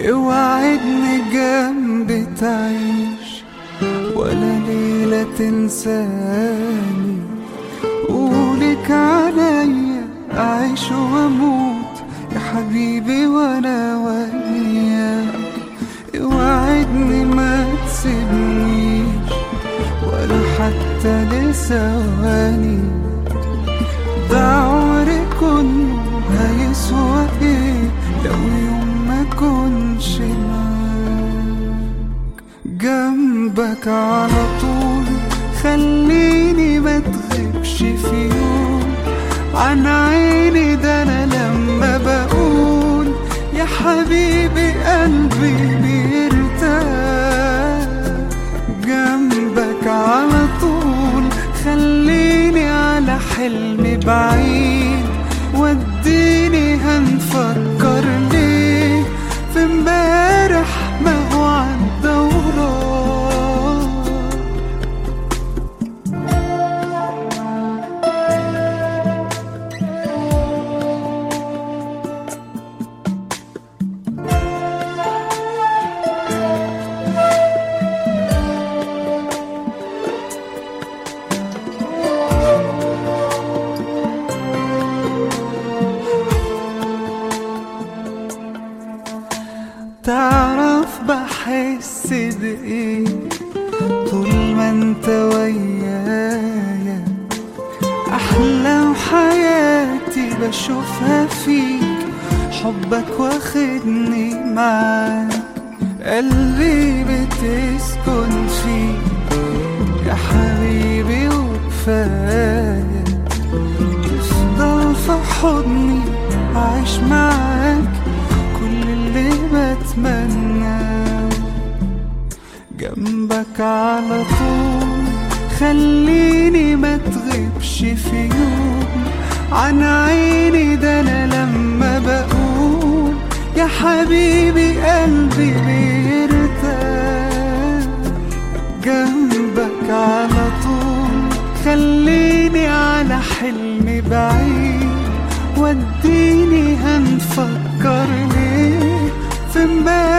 اوعدني جنبي تعيش ولا ليلة تنساني. قولك عليا أعيش وأموت يا حبيبي وأنا وياك. اوعدني ما تسيبنيش ولا حتى لثواني ده عمري كله هيسوى إيه لو يوم ما كنش معاك جنبك على طول خليني ما تغيبش في يوم. عن عيني ده أنا لما بقول يا حبيبي قلبي بيرتاح. جنبك على طول حلمي بعيد وديني هنفكر تعرف بحس بإيه طول ما أنت ويايا. أحلام حياتي بشوفها فيك حبك واخدني معاك. قلبي بتسكن فيك يا حبيبي وكفاية. تفضل في حضني عايش معاك. كل اللي بتمناه جنبك على طول. خليني ما تغيبش في يوم. عن عيني ده أنا لما بقول يا حبيبي قلبي بيرتاح. جنبك على طول. خليني على حلمي بعيد. وديني هنفكر remember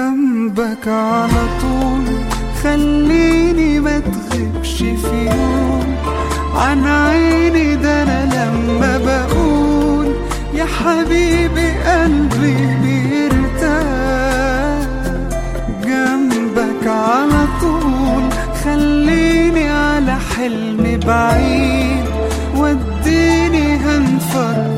جنبك على طول. خليني ما تغيبش في يوم. عن عيني ده أنا لما بقول يا حبيبي قلبي بيرتاح. جنبك على طول. خليني على حلمي بعيد. وديني هنفكر